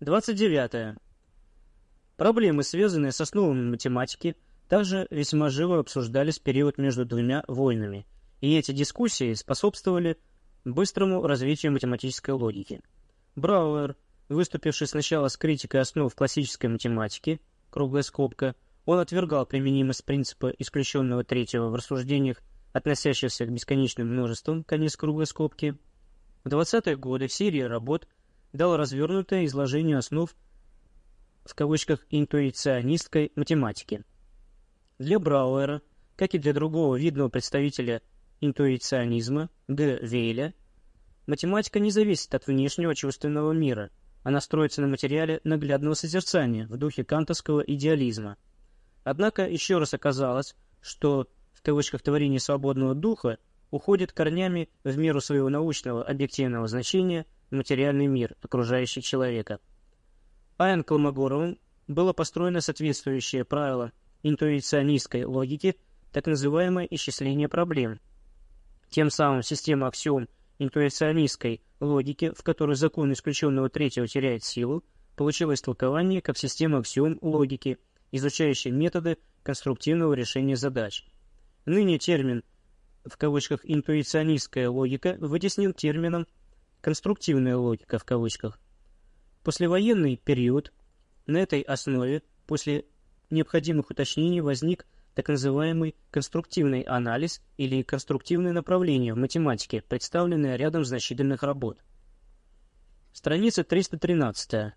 29. Проблемы, связанные с основами математики, также весьма живо обсуждались в период между двумя войнами, и эти дискуссии способствовали быстрому развитию математической логики. Брауэр, выступивший сначала с критикой основ классической математики, круглая скобка, он отвергал применимость принципа исключенного третьего в рассуждениях, относящихся к бесконечным множествам, конец круглой скобки. В 20-е годы в серии работ дал развернутое изложение основ в кавычках интуиционистской математики. Для Брауэра, как и для другого видного представителя интуиционизма Г. Вейля, математика не зависит от внешнего чувственного мира, она строится на материале наглядного созерцания в духе кантовского идеализма. Однако еще раз оказалось, что в кавычках творение свободного духа уходит корнями в меру своего научного объективного значения материальный мир, окружающий человека. Аян Колмогоровым было построено соответствующее правило интуиционистской логики, так называемое исчисление проблем. Тем самым система аксиом интуиционистской логики, в которой закон исключенного третьего теряет силу, получила истолкование как система аксиом логики, изучающей методы конструктивного решения задач. Ныне термин в кавычках «интуиционистская логика» вытеснен термином «конструктивная логика» в кавычках. Послевоенный период на этой основе после необходимых уточнений возник так называемый конструктивный анализ или конструктивное направление в математике, представленное рядом значительных работ. Страница 313.